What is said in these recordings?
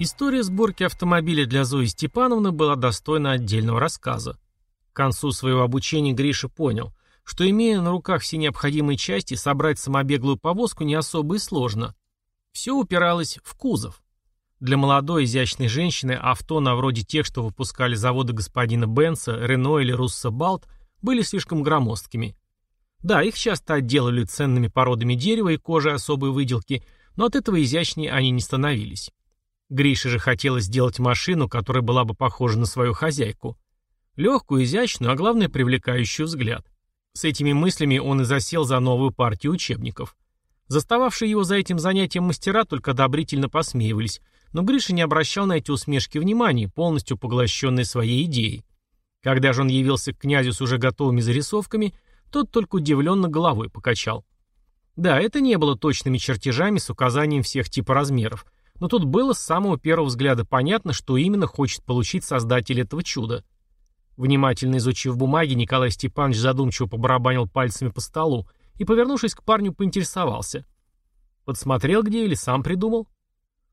История сборки автомобиля для Зои Степановны была достойна отдельного рассказа. К концу своего обучения Гриша понял, что, имея на руках все необходимые части, собрать самобеглую повозку не особо и сложно. Все упиралось в кузов. Для молодой изящной женщины авто на вроде тех, что выпускали заводы господина Бенса, Рено или Руссо Балт, были слишком громоздкими. Да, их часто отделали ценными породами дерева и кожи особой выделки, но от этого изящнее они не становились. Грише же хотелось сделать машину, которая была бы похожа на свою хозяйку. Легкую, изящную, а главное, привлекающую взгляд. С этими мыслями он и засел за новую партию учебников. Застававшие его за этим занятием мастера только одобрительно посмеивались, но Гриша не обращал на эти усмешки внимания, полностью поглощенный своей идеей. Когда же он явился к князю с уже готовыми зарисовками, тот только удивленно головой покачал. Да, это не было точными чертежами с указанием всех типа размеров, но тут было с самого первого взгляда понятно, что именно хочет получить создатель этого чуда. Внимательно изучив бумаги, Николай Степанович задумчиво побарабанил пальцами по столу и, повернувшись к парню, поинтересовался. «Подсмотрел где или сам придумал?»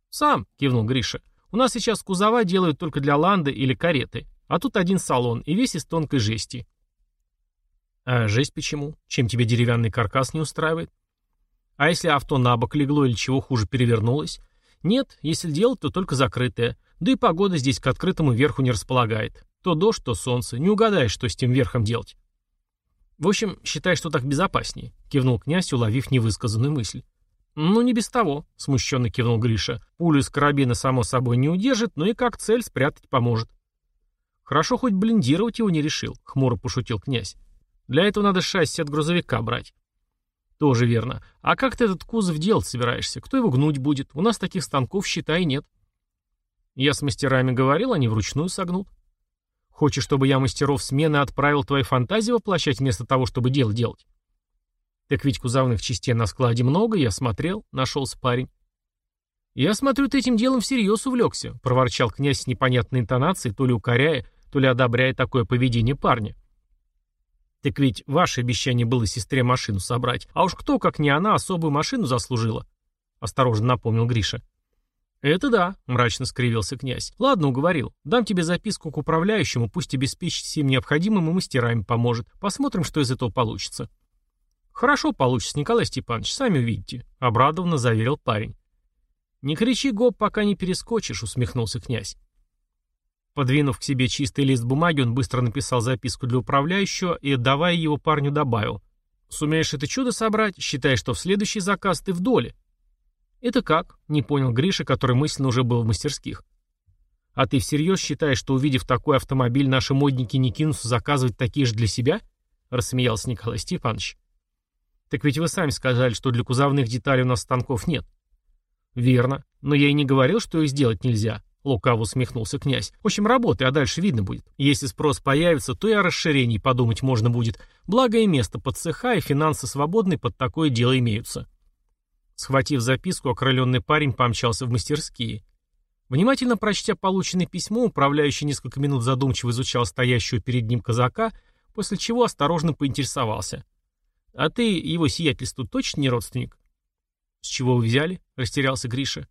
«Сам», — кивнул Гриша. «У нас сейчас кузова делают только для ланды или кареты, а тут один салон и весь из тонкой жести. А жесть почему? Чем тебе деревянный каркас не устраивает? А если авто на бок легло или чего хуже перевернулось? Нет, если делать, то только закрытое. Да и погода здесь к открытому верху не располагает. То дождь, то солнце. Не угадаешь, что с тем верхом делать. В общем, считай, что так безопаснее, кивнул князь, уловив невысказанную мысль. «Ну, не без того», — смущенно кивнул Гриша. «Пулю из карабина, само собой, не удержит, но и как цель спрятать поможет». «Хорошо, хоть блиндировать его не решил», — хмуро пошутил князь. Для этого надо шасси от грузовика брать. Тоже верно. А как ты этот кузов делать собираешься? Кто его гнуть будет? У нас таких станков, считай, нет. Я с мастерами говорил, они вручную согнут. Хочешь, чтобы я мастеров смены отправил твои фантазии воплощать вместо того, чтобы дело делать? Так ведь кузовных частей на складе много, я смотрел, нашелся парень. Я смотрю, ты этим делом всерьез увлекся, проворчал князь с непонятной интонацией, то ли укоряя, то ли одобряя такое поведение парня. Так ведь ваше обещание было сестре машину собрать. А уж кто, как не она, особую машину заслужила? Осторожно напомнил Гриша. «Это да», — мрачно скривился князь. «Ладно, уговорил. Дам тебе записку к управляющему, пусть обеспечит всем необходимым и мастерами поможет. Посмотрим, что из этого получится». «Хорошо получится, Николай Степанович, сами увидите», — обрадованно заверил парень. «Не кричи, гоп, пока не перескочишь», — усмехнулся князь. Подвинув к себе чистый лист бумаги, он быстро написал записку для управляющего и, отдавая его парню, добавил. «Сумеешь это чудо собрать, считай, что в следующий заказ ты в доле». «Это как?» — не понял Гриша, который мысленно уже был в мастерских. «А ты всерьез считаешь, что, увидев такой автомобиль, наши модники не кинутся заказывать такие же для себя?» — рассмеялся Николай Степанович. «Так ведь вы сами сказали, что для кузовных деталей у нас станков нет». «Верно. Но я и не говорил, что их сделать нельзя. Лукаво усмехнулся князь. В общем, работай, а дальше видно будет. Если спрос появится, то и о расширении подумать можно будет. Благо и место под цеха, и финансы свободные под такое дело имеются. Схватив записку, окрыленный парень помчался в мастерские. Внимательно прочтя полученное письмо, управляющий несколько минут задумчиво изучал стоящего перед ним казака, после чего осторожно поинтересовался. «А ты, его сиятельству, точно не родственник?» «С чего вы взяли?» — растерялся Гриша.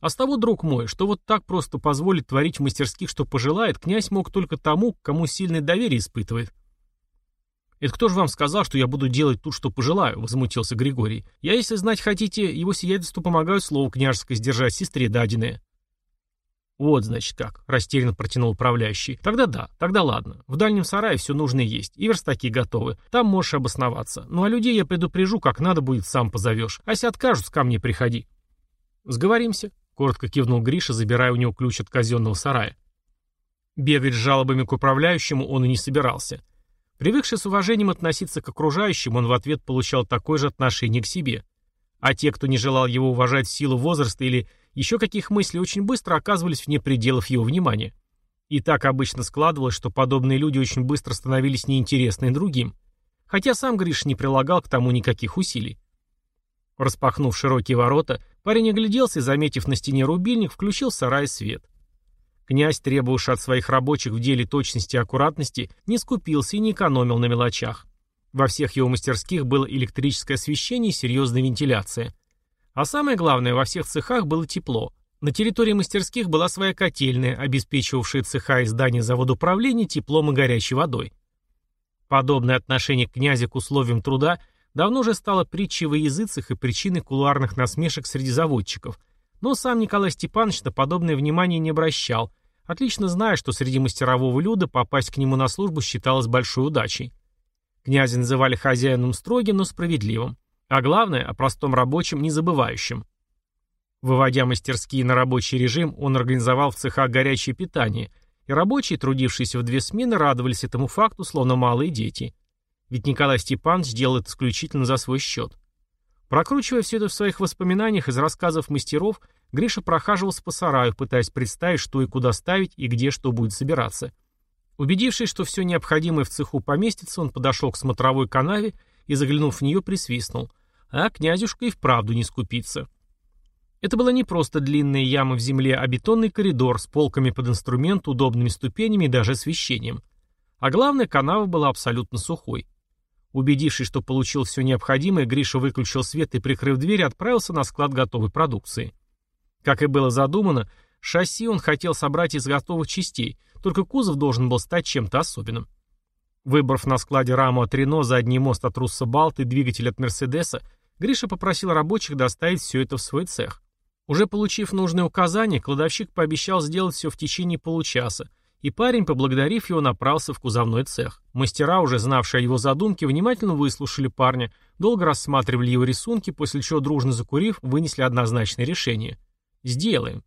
А с того, друг мой, что вот так просто позволить творить в мастерских, что пожелает, князь мог только тому, кому сильное доверие испытывает. «Это кто же вам сказал, что я буду делать тут, что пожелаю?» — возмутился Григорий. «Я, если знать хотите, его сиятельству помогаю слово княжеское сдержать сестре дадиное». «Вот, значит, как», — растерянно протянул управляющий. «Тогда да, тогда ладно. В дальнем сарае все нужное есть, и верстаки готовы. Там можешь обосноваться. Ну а людей я предупрежу, как надо будет, сам позовешь. А если откажут, ко мне приходи». «Сговоримся», Коротко кивнул Гриша, забирая у него ключ от казенного сарая. Бегать с жалобами к управляющему он и не собирался. Привыкший с уважением относиться к окружающим, он в ответ получал такое же отношение к себе. А те, кто не желал его уважать в силу возраста или еще каких мыслей, очень быстро оказывались вне пределов его внимания. И так обычно складывалось, что подобные люди очень быстро становились неинтересны другим. Хотя сам Гриш не прилагал к тому никаких усилий. Распахнув широкие ворота, парень огляделся и, заметив на стене рубильник, включил сарай свет. Князь, требовавший от своих рабочих в деле точности и аккуратности, не скупился и не экономил на мелочах. Во всех его мастерских было электрическое освещение и серьезная вентиляция. А самое главное, во всех цехах было тепло. На территории мастерских была своя котельная, обеспечивавшая цеха и здания завода управления теплом и горячей водой. Подобное отношение князя к условиям труда давно уже стало притчей во языцах и причиной кулуарных насмешек среди заводчиков, но сам Николай Степанович на подобное внимание не обращал, отлично зная, что среди мастерового люда попасть к нему на службу считалось большой удачей. Князя называли хозяином строгим, но справедливым, а главное, о простом рабочем не забывающим. Выводя мастерские на рабочий режим, он организовал в цехах горячее питание, и рабочие, трудившиеся в две смены, радовались этому факту, словно малые дети. Ведь Николай Степанович делал это исключительно за свой счет. Прокручивая все это в своих воспоминаниях из рассказов мастеров, Гриша прохаживался по сараю, пытаясь представить, что и куда ставить, и где что будет собираться. Убедившись, что все необходимое в цеху поместится, он подошел к смотровой канаве и, заглянув в нее, присвистнул. А князюшка и вправду не скупится. Это была не просто длинная яма в земле, а бетонный коридор с полками под инструмент, удобными ступенями и даже освещением. А главное, канава была абсолютно сухой. Убедившись, что получил все необходимое, Гриша выключил свет и, прикрыв дверь, отправился на склад готовой продукции. Как и было задумано, шасси он хотел собрать из готовых частей, только кузов должен был стать чем-то особенным. Выбрав на складе раму от Рено, задний мост от Русса Балт и двигатель от Мерседеса, Гриша попросил рабочих доставить все это в свой цех. Уже получив нужные указания, кладовщик пообещал сделать все в течение получаса, и парень, поблагодарив его, направился в кузовной цех. Мастера, уже знавшие о его задумке, внимательно выслушали парня, долго рассматривали его рисунки, после чего, дружно закурив, вынесли однозначное решение. «Сделаем».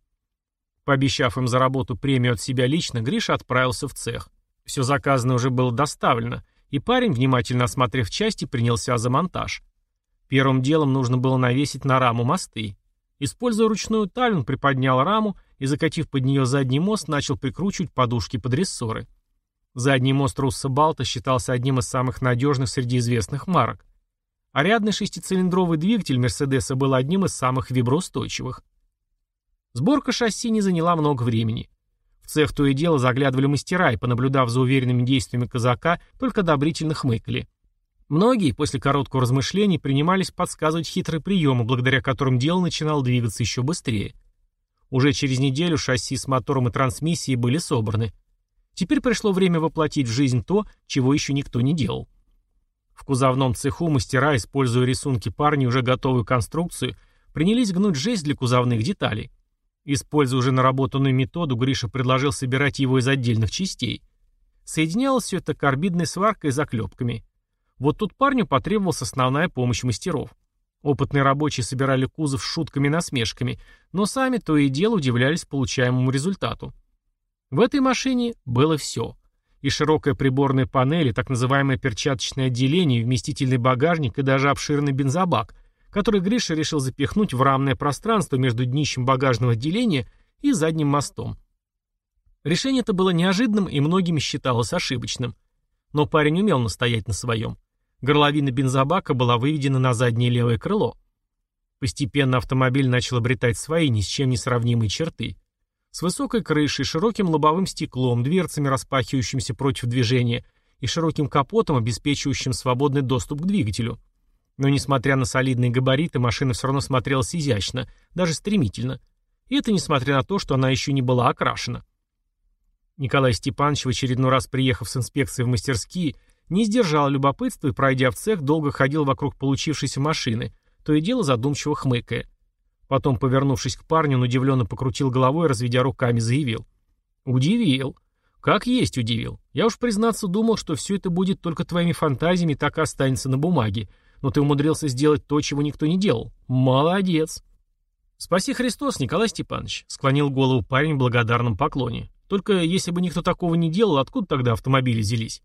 Пообещав им за работу премию от себя лично, Гриша отправился в цех. Все заказанное уже было доставлено, и парень, внимательно осмотрев части, принялся за монтаж. Первым делом нужно было навесить на раму мосты. Используя ручную таль, он приподнял раму и, закатив под нее задний мост, начал прикручивать подушки под рессоры. Задний мост Русса Балта считался одним из самых надежных среди известных марок. А рядный шестицилиндровый двигатель Мерседеса был одним из самых виброустойчивых. Сборка шасси не заняла много времени. В цех то и дело заглядывали мастера и, понаблюдав за уверенными действиями казака, только одобрительно хмыкали. Многие, после короткого размышления, принимались подсказывать хитрые приемы, благодаря которым дело начинало двигаться еще быстрее. Уже через неделю шасси с мотором и трансмиссией были собраны. Теперь пришло время воплотить в жизнь то, чего еще никто не делал. В кузовном цеху мастера, используя рисунки парня уже готовую конструкцию, принялись гнуть жесть для кузовных деталей. Используя уже наработанную методу, Гриша предложил собирать его из отдельных частей. Соединялось все это карбидной сваркой и заклепками. Вот тут парню потребовалась основная помощь мастеров. Опытные рабочие собирали кузов шутками и насмешками, но сами то и дело удивлялись получаемому результату. В этой машине было все. И широкая приборная панель, и так называемое перчаточное отделение, и вместительный багажник, и даже обширный бензобак, который Гриша решил запихнуть в рамное пространство между днищем багажного отделения и задним мостом. Решение это было неожиданным и многими считалось ошибочным. Но парень умел настоять на своем. Горловина бензобака была выведена на заднее левое крыло. Постепенно автомобиль начал обретать свои ни с чем не сравнимые черты. С высокой крышей, широким лобовым стеклом, дверцами, распахивающимися против движения, и широким капотом, обеспечивающим свободный доступ к двигателю. Но несмотря на солидные габариты, машина все равно смотрелась изящно, даже стремительно. И это несмотря на то, что она еще не была окрашена. Николай Степанович, в очередной раз приехав с инспекцией в мастерские, не сдержал любопытства и, пройдя в цех, долго ходил вокруг получившейся машины, то и дело задумчиво хмыкая. Потом, повернувшись к парню, он удивленно покрутил головой разведя руками, заявил. «Удивил. Как есть удивил. Я уж, признаться, думал, что все это будет только твоими фантазиями так и останется на бумаге. Но ты умудрился сделать то, чего никто не делал. Молодец!» «Спаси Христос, Николай Степанович», — склонил голову парень в благодарном поклоне. «Только если бы никто такого не делал, откуда тогда автомобили взялись?»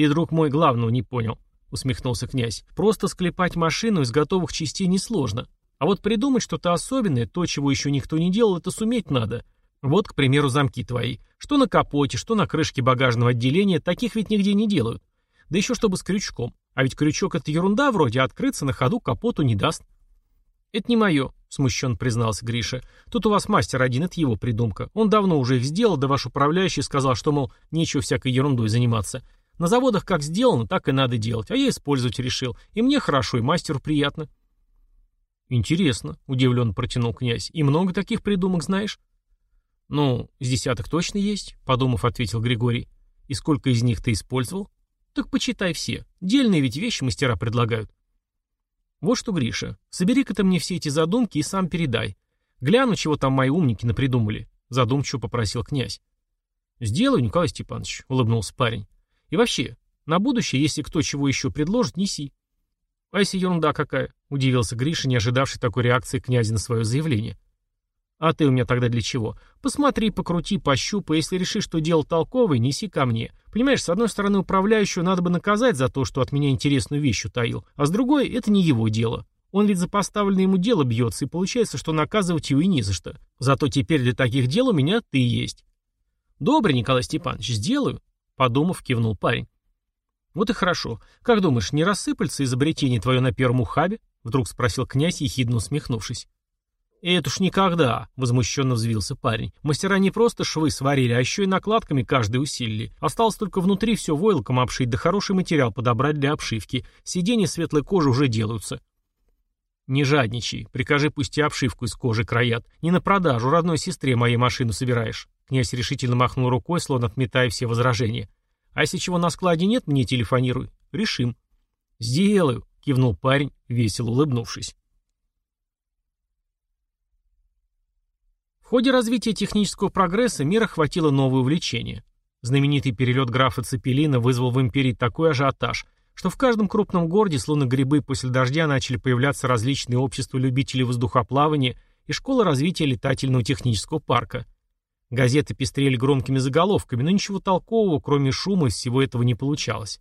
«Ты, друг мой, главного не понял», — усмехнулся князь. «Просто склепать машину из готовых частей несложно. А вот придумать что-то особенное, то, чего еще никто не делал, это суметь надо. Вот, к примеру, замки твои. Что на капоте, что на крышке багажного отделения, таких ведь нигде не делают. Да еще чтобы с крючком. А ведь крючок — это ерунда вроде, а открыться на ходу капоту не даст». «Это не мое», — смущенно признался Гриша. «Тут у вас мастер один, это его придумка. Он давно уже их сделал, да ваш управляющий сказал, что, мол, нечего всякой ерундой заниматься. На заводах как сделано, так и надо делать, а я использовать решил. И мне хорошо, и мастеру приятно. Интересно, удивленно протянул князь. И много таких придумок знаешь? Ну, с десяток точно есть, подумав, ответил Григорий. И сколько из них ты использовал? Так почитай все. Дельные ведь вещи мастера предлагают. Вот что, Гриша, собери-ка ты мне все эти задумки и сам передай. Гляну, чего там мои умники напридумали, задумчиво попросил князь. Сделаю, Николай Степанович, улыбнулся парень. И вообще, на будущее, если кто чего еще предложит, неси. А если ерунда какая? Удивился Гриша, не ожидавший такой реакции князя на свое заявление. А ты у меня тогда для чего? Посмотри, покрути, пощупай, если решишь, что дело толковое, неси ко мне. Понимаешь, с одной стороны, управляющего надо бы наказать за то, что от меня интересную вещь утаил, а с другой, это не его дело. Он ведь за поставленное ему дело бьется, и получается, что наказывать его и не за что. Зато теперь для таких дел у меня ты есть. Добрый, Николай Степанович, сделаю, подумав, кивнул парень. Вот и хорошо. Как думаешь, не рассыпается изобретение твое на первом ухабе? Вдруг спросил князь, ехидно усмехнувшись. «Это уж никогда», — возмущенно взвился парень. «Мастера не просто швы сварили, а еще и накладками каждый усилили. Осталось только внутри все войлоком обшить, да хороший материал подобрать для обшивки. Сиденья светлой кожи уже делаются». «Не жадничай. Прикажи, пусть и обшивку из кожи краят. Не на продажу, родной сестре моей машину собираешь». Князь решительно махнул рукой, словно отметая все возражения. «А если чего на складе нет, мне телефонируй. Решим». «Сделаю», — кивнул парень, весело улыбнувшись. В ходе развития технического прогресса мир охватило новое увлечение. Знаменитый перелет графа Цепелина вызвал в империи такой ажиотаж, что в каждом крупном городе, словно грибы после дождя, начали появляться различные общества любителей воздухоплавания и школы развития летательного технического парка. Газеты пестрели громкими заголовками, но ничего толкового, кроме шума, всего этого не получалось.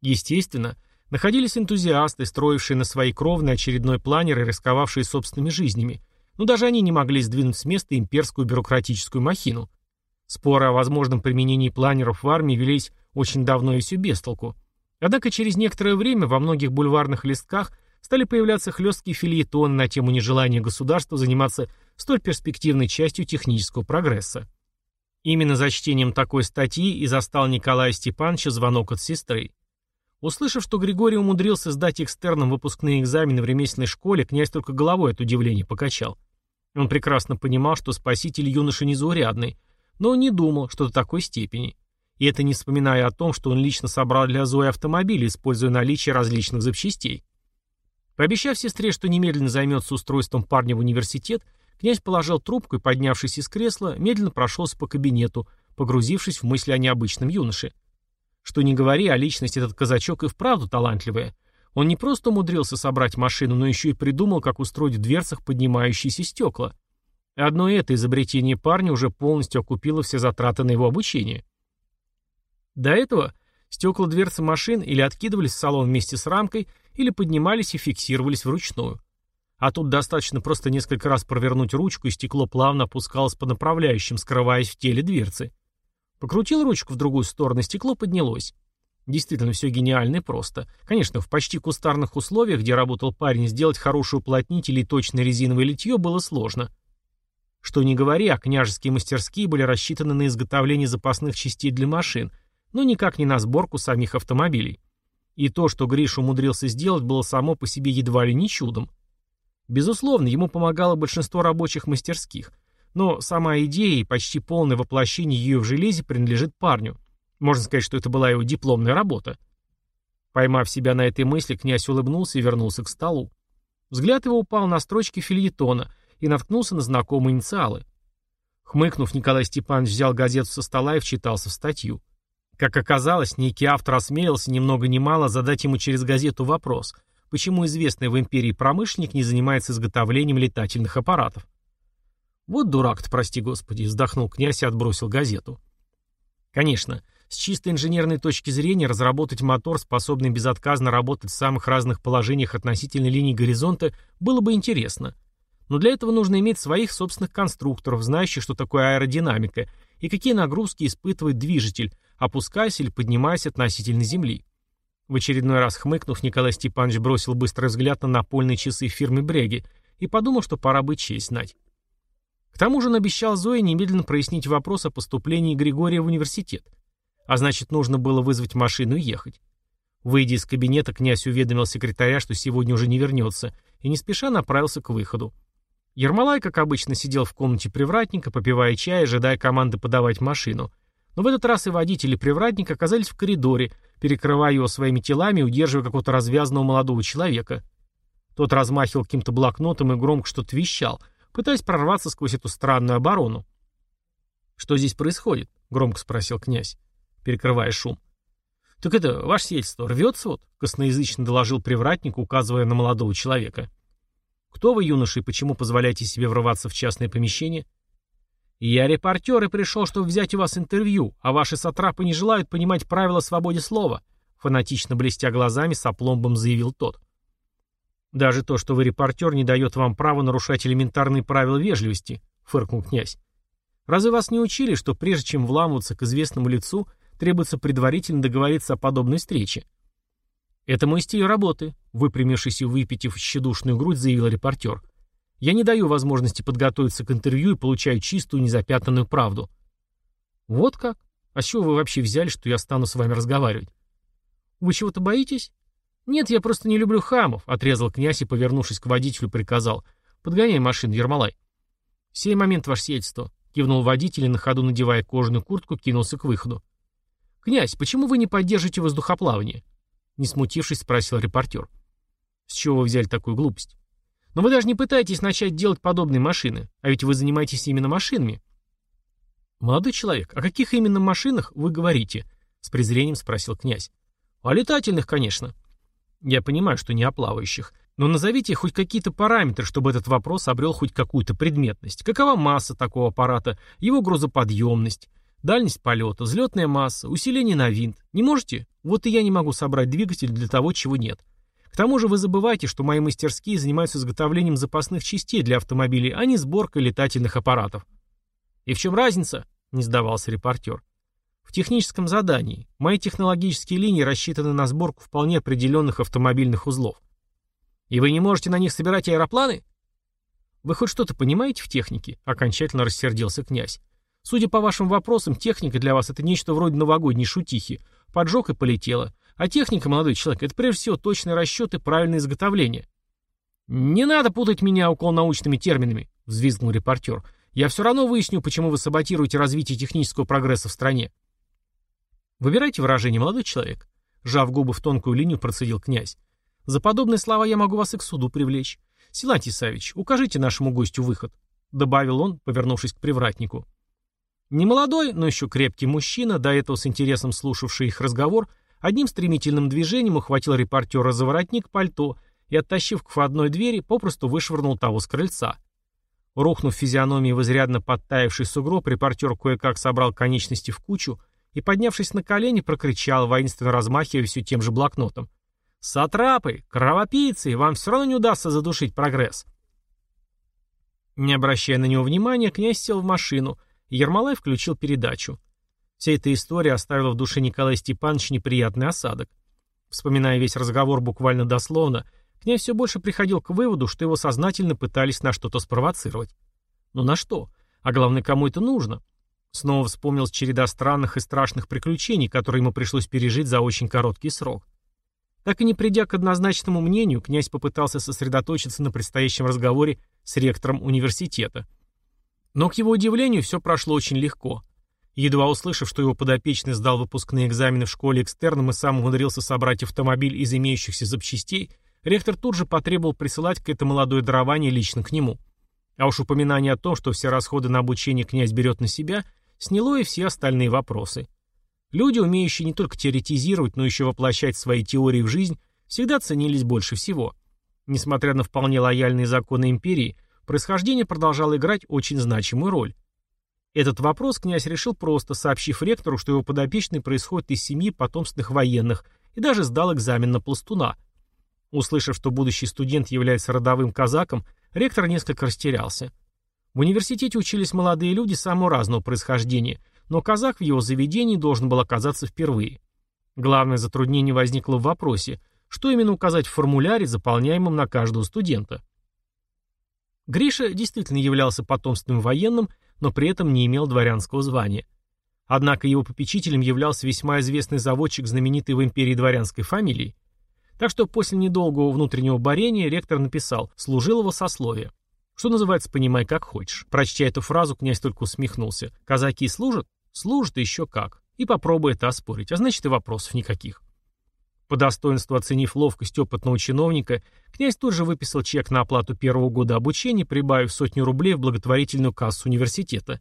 Естественно, Находились энтузиасты, строившие на свои кровные очередной планер и рисковавшие собственными жизнями, но даже они не могли сдвинуть с места имперскую бюрократическую махину. Споры о возможном применении планеров в армии велись очень давно и все без толку. Однако через некоторое время во многих бульварных листках стали появляться хлесткие фильетоны на тему нежелания государства заниматься столь перспективной частью технического прогресса. Именно за чтением такой статьи и застал Николая Степановича звонок от сестры. Услышав, что Григорий умудрился сдать экстерном выпускные экзамены в ремесленной школе, князь только головой от удивления покачал. Он прекрасно понимал, что спаситель юноши незаурядный, но не думал, что до такой степени. И это не вспоминая о том, что он лично собрал для Зои автомобиль, используя наличие различных запчастей. Пообещав сестре, что немедленно займется устройством парня в университет, князь положил трубку и, поднявшись из кресла, медленно прошелся по кабинету, погрузившись в мысли о необычном юноше. Что не говори, а личность этот казачок и вправду талантливая. Он не просто умудрился собрать машину, но еще и придумал, как устроить в дверцах поднимающиеся стекла. Одно это изобретение парня уже полностью окупило все затраты на его обучение. До этого стекла дверцы машин или откидывались в салон вместе с рамкой, или поднимались и фиксировались вручную. А тут достаточно просто несколько раз провернуть ручку, и стекло плавно опускалось по направляющим, скрываясь в теле дверцы. Покрутил ручку в другую сторону, стекло поднялось. Действительно, все гениально и просто. Конечно, в почти кустарных условиях, где работал парень, сделать хороший уплотнитель и точное резиновое литье было сложно. Что не говори, а княжеские мастерские были рассчитаны на изготовление запасных частей для машин, но никак не на сборку самих автомобилей. И то, что Гриш умудрился сделать, было само по себе едва ли не чудом. Безусловно, ему помогало большинство рабочих мастерских, но сама идея и почти полное воплощение ее в железе принадлежит парню. Можно сказать, что это была его дипломная работа. Поймав себя на этой мысли, князь улыбнулся и вернулся к столу. Взгляд его упал на строчки фильетона и наткнулся на знакомые инициалы. Хмыкнув, Николай Степанович взял газету со стола и вчитался в статью. Как оказалось, некий автор осмелился ни много ни мало задать ему через газету вопрос, почему известный в империи промышленник не занимается изготовлением летательных аппаратов. «Вот дурак-то, прости господи», — вздохнул князь и отбросил газету. Конечно, с чисто инженерной точки зрения разработать мотор, способный безотказно работать в самых разных положениях относительно линии горизонта, было бы интересно. Но для этого нужно иметь своих собственных конструкторов, знающих, что такое аэродинамика и какие нагрузки испытывает движитель, опускаясь или поднимаясь относительно Земли. В очередной раз хмыкнув, Николай Степанович бросил быстрый взгляд на напольные часы фирмы Бреги и подумал, что пора бы честь знать. К тому же он обещал Зое немедленно прояснить вопрос о поступлении Григория в университет. А значит, нужно было вызвать машину и ехать. Выйдя из кабинета, князь уведомил секретаря, что сегодня уже не вернется, и не спеша направился к выходу. Ермолай, как обычно, сидел в комнате привратника, попивая чай, ожидая команды подавать машину. Но в этот раз и водитель, и привратник оказались в коридоре, перекрывая его своими телами и удерживая какого-то развязанного молодого человека. Тот размахивал каким-то блокнотом и громко что-то вещал, пытаясь прорваться сквозь эту странную оборону. «Что здесь происходит?» — громко спросил князь, перекрывая шум. «Так это, ваше сельство, рвется вот?» — косноязычно доложил привратник, указывая на молодого человека. «Кто вы, юноша, и почему позволяете себе врываться в частное помещение?» «Я репортер и пришел, чтобы взять у вас интервью, а ваши сатрапы не желают понимать правила свободе слова», фанатично блестя глазами, с опломбом заявил тот. «Даже то, что вы репортер, не дает вам права нарушать элементарные правила вежливости», фыркнул князь. «Разве вас не учили, что прежде чем вламываться к известному лицу, требуется предварительно договориться о подобной встрече. «Это мой стиль работы», — выпрямившись и выпитив щедушную грудь, заявил репортер. «Я не даю возможности подготовиться к интервью и получаю чистую, незапятнанную правду». «Вот как? А с чего вы вообще взяли, что я стану с вами разговаривать?» «Вы чего-то боитесь?» «Нет, я просто не люблю хамов», — отрезал князь и, повернувшись к водителю, приказал. «Подгоняй машину, Ермолай». «Сей момент, ваше сиятельство», — кивнул водитель и на ходу, надевая кожаную куртку, кинулся к выходу. «Князь, почему вы не поддержите воздухоплавание?» Не смутившись, спросил репортер. «С чего вы взяли такую глупость?» «Но вы даже не пытаетесь начать делать подобные машины, а ведь вы занимаетесь именно машинами». «Молодой человек, о каких именно машинах вы говорите?» С презрением спросил князь. «О летательных, конечно». «Я понимаю, что не о плавающих. Но назовите хоть какие-то параметры, чтобы этот вопрос обрел хоть какую-то предметность. Какова масса такого аппарата, его грузоподъемность, Дальность полета, взлетная масса, усиление на винт. Не можете? Вот и я не могу собрать двигатель для того, чего нет. К тому же вы забываете, что мои мастерские занимаются изготовлением запасных частей для автомобилей, а не сборкой летательных аппаратов. И в чем разница? Не сдавался репортер. В техническом задании. Мои технологические линии рассчитаны на сборку вполне определенных автомобильных узлов. И вы не можете на них собирать аэропланы? Вы хоть что-то понимаете в технике? Окончательно рассердился князь. Судя по вашим вопросам, техника для вас это нечто вроде новогодней шутихи. Поджег и полетело. А техника, молодой человек, это прежде всего точный расчет и правильное изготовление. «Не надо путать меня околонаучными терминами», — взвизгнул репортер. «Я все равно выясню, почему вы саботируете развитие технического прогресса в стране». «Выбирайте выражение, молодой человек», — сжав губы в тонкую линию, процедил князь. «За подобные слова я могу вас и к суду привлечь. Силантий Савич, укажите нашему гостю выход», — добавил он, повернувшись к привратнику. Немолодой, но еще крепкий мужчина, до этого с интересом слушавший их разговор, одним стремительным движением ухватил репортера за воротник пальто и, оттащив к входной двери, попросту вышвырнул того с крыльца. Рухнув физиономией в изрядно подтаявший сугроб, репортер кое-как собрал конечности в кучу и, поднявшись на колени, прокричал, воинственно размахивая все тем же блокнотом. «Сатрапы! Кровопийцы! Вам все равно не удастся задушить прогресс!» Не обращая на него внимания, князь сел в машину — Ермолай включил передачу. Вся эта история оставила в душе Николая Степановича неприятный осадок. Вспоминая весь разговор буквально дословно, князь все больше приходил к выводу, что его сознательно пытались на что-то спровоцировать. Но на что? А главное, кому это нужно? Снова вспомнилась череда странных и страшных приключений, которые ему пришлось пережить за очень короткий срок. Так и не придя к однозначному мнению, князь попытался сосредоточиться на предстоящем разговоре с ректором университета – но, к его удивлению, все прошло очень легко. Едва услышав, что его подопечный сдал выпускные экзамены в школе экстерном и сам умудрился собрать автомобиль из имеющихся запчастей, ректор тут же потребовал присылать к это молодое дарование лично к нему. А уж упоминание о том, что все расходы на обучение князь берет на себя, сняло и все остальные вопросы. Люди, умеющие не только теоретизировать, но еще воплощать свои теории в жизнь, всегда ценились больше всего. Несмотря на вполне лояльные законы империи, происхождение продолжало играть очень значимую роль. Этот вопрос князь решил просто, сообщив ректору, что его подопечный происходит из семьи потомственных военных, и даже сдал экзамен на пластуна. Услышав, что будущий студент является родовым казаком, ректор несколько растерялся. В университете учились молодые люди самого разного происхождения, но казак в его заведении должен был оказаться впервые. Главное затруднение возникло в вопросе, что именно указать в формуляре, заполняемом на каждого студента. Гриша действительно являлся потомственным военным, но при этом не имел дворянского звания. Однако его попечителем являлся весьма известный заводчик знаменитой в империи дворянской фамилии. Так что после недолгого внутреннего борения ректор написал «служилого сословия». Что называется, понимай как хочешь. Прочтя эту фразу, князь только усмехнулся. Казаки служат? Служат еще как. И попробуй это оспорить. А значит и вопросов никаких. По достоинству оценив ловкость опытного чиновника, князь тут же выписал чек на оплату первого года обучения, прибавив сотню рублей в благотворительную кассу университета.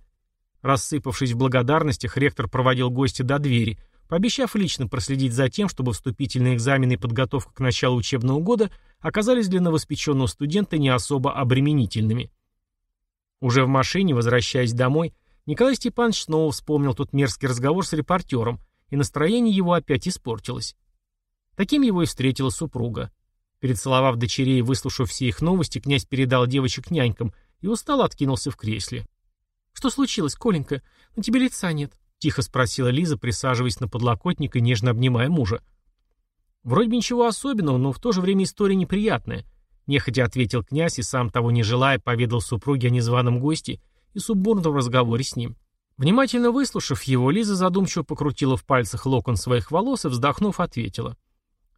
Рассыпавшись в благодарностях, ректор проводил гостя до двери, пообещав лично проследить за тем, чтобы вступительные экзамены и подготовка к началу учебного года оказались для новоспеченного студента не особо обременительными. Уже в машине, возвращаясь домой, Николай Степанович снова вспомнил тот мерзкий разговор с репортером, и настроение его опять испортилось. Таким его и встретила супруга. Перецеловав дочерей и выслушав все их новости, князь передал девочек нянькам и устало откинулся в кресле. «Что случилось, Коленька? На тебе лица нет», — тихо спросила Лиза, присаживаясь на подлокотник и нежно обнимая мужа. «Вроде бы ничего особенного, но в то же время история неприятная», — нехотя ответил князь и, сам того не желая, поведал супруге о незваном госте и суббурном разговоре с ним. Внимательно выслушав его, Лиза задумчиво покрутила в пальцах локон своих волос и, вздохнув, ответила —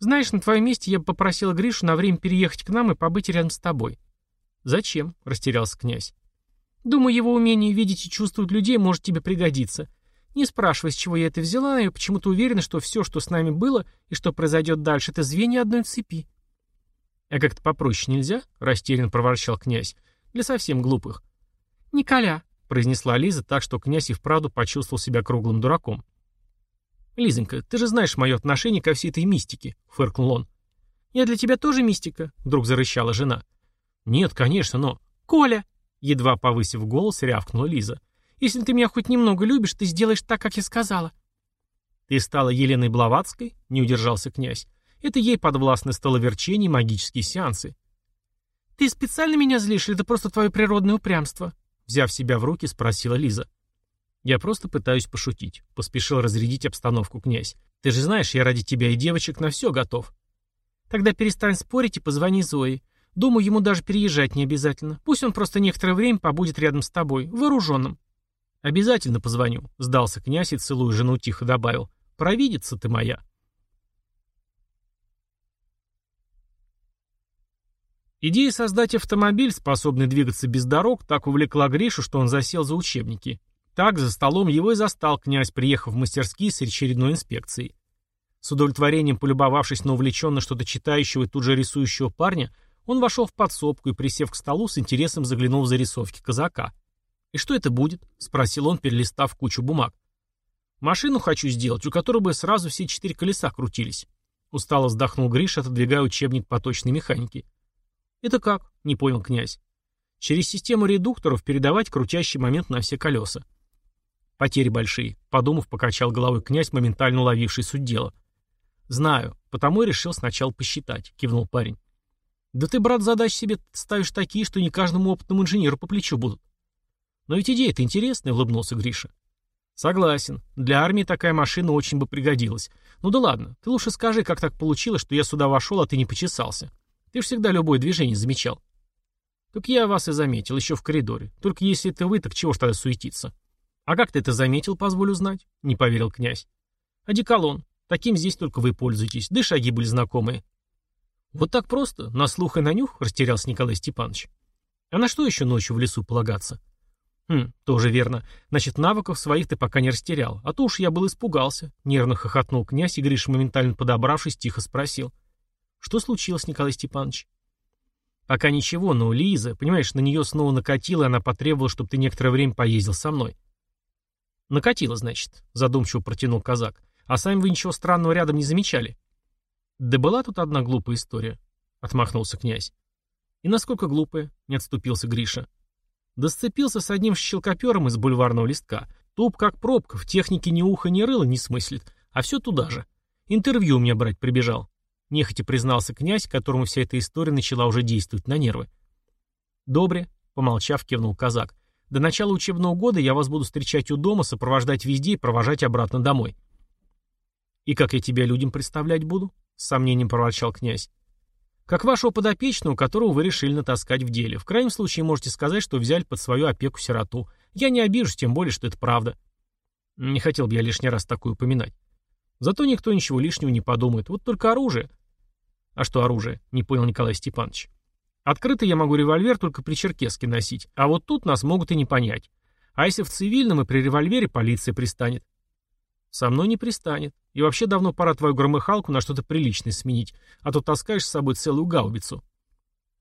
знаешь, на твоем месте я бы попросила Гришу на время переехать к нам и побыть рядом с тобой. Зачем? Растерялся князь. Думаю, его умение видеть и чувствовать людей может тебе пригодиться. Не спрашивай, с чего я это взяла, я почему-то уверена, что все, что с нами было и что произойдет дальше, это звенья одной цепи. А как-то попроще нельзя? Растерянно проворчал князь. Для совсем глупых. Николя, произнесла Лиза так, что князь и вправду почувствовал себя круглым дураком. «Лизонька, ты же знаешь мое отношение ко всей этой мистике», — фыркнул он. «Я для тебя тоже мистика?» — вдруг зарычала жена. «Нет, конечно, но...» «Коля!» — едва повысив голос, рявкнула Лиза. «Если ты меня хоть немного любишь, ты сделаешь так, как я сказала». «Ты стала Еленой Блаватской?» — не удержался князь. «Это ей подвластны столоверчение и магические сеансы». «Ты специально меня злишь, или это просто твое природное упрямство?» Взяв себя в руки, спросила Лиза. «Я просто пытаюсь пошутить», — поспешил разрядить обстановку князь. «Ты же знаешь, я ради тебя и девочек на все готов». «Тогда перестань спорить и позвони Зои. Думаю, ему даже переезжать не обязательно. Пусть он просто некоторое время побудет рядом с тобой, вооруженным». «Обязательно позвоню», — сдался князь и, целуя жену, тихо добавил. «Провидица ты моя». Идея создать автомобиль, способный двигаться без дорог, так увлекла Гришу, что он засел за учебники. Так, за столом его и застал князь, приехав в мастерские с очередной инспекцией. С удовлетворением полюбовавшись на увлеченно что-то читающего и тут же рисующего парня, он вошел в подсобку и, присев к столу, с интересом заглянул в зарисовки казака. «И что это будет?» — спросил он, перелистав кучу бумаг. «Машину хочу сделать, у которой бы сразу все четыре колеса крутились». Устало вздохнул Гриша, отодвигая учебник поточной механики. «Это как?» — не понял князь. «Через систему редукторов передавать крутящий момент на все колеса. Потери большие, подумав, покачал головой князь, моментально уловивший суть дела. Знаю, потому и решил сначала посчитать, кивнул парень. Да ты, брат, задач себе ставишь такие, что не каждому опытному инженеру по плечу будут. Но ведь идея-то интересная, улыбнулся Гриша. Согласен. Для армии такая машина очень бы пригодилась. Ну да ладно, ты лучше скажи, как так получилось, что я сюда вошел, а ты не почесался. Ты ж всегда любое движение замечал. Так я вас и заметил, еще в коридоре. Только если это вы, так чего ж тогда суетиться? «А как ты это заметил, позволю знать?» — не поверил князь. «Одеколон. Таким здесь только вы пользуетесь. Да шаги были знакомые». «Вот так просто? На слух и на нюх?» — растерялся Николай Степанович. «А на что еще ночью в лесу полагаться?» «Хм, тоже верно. Значит, навыков своих ты пока не растерял. А то уж я был испугался». Нервно хохотнул князь, и Гриша, моментально подобравшись, тихо спросил. «Что случилось, Николай Степанович?» «Пока ничего, но Лиза, понимаешь, на нее снова накатило, и она потребовала, чтобы ты некоторое время поездил со мной». «Накатило, значит», — задумчиво протянул казак. «А сами вы ничего странного рядом не замечали?» «Да была тут одна глупая история», — отмахнулся князь. «И насколько глупая?» — не отступился Гриша. «Да сцепился с одним щелкопером из бульварного листка. Туп как пробка, в технике ни уха, ни рыла не смыслит, а все туда же. Интервью у меня брать прибежал». Нехотя признался князь, которому вся эта история начала уже действовать на нервы. «Добре», — помолчав, кивнул казак. До начала учебного года я вас буду встречать у дома, сопровождать везде и провожать обратно домой. И как я тебя людям представлять буду? С сомнением проворчал князь. Как вашего подопечного, которого вы решили натаскать в деле. В крайнем случае можете сказать, что взяли под свою опеку сироту. Я не обижусь, тем более, что это правда. Не хотел бы я лишний раз такое упоминать. Зато никто ничего лишнего не подумает. Вот только оружие. А что оружие? Не понял Николай Степанович. Открытый я могу револьвер только при черкеске носить, а вот тут нас могут и не понять. А если в цивильном и при револьвере полиция пристанет? Со мной не пристанет. И вообще давно пора твою громыхалку на что-то приличное сменить, а то таскаешь с собой целую гаубицу.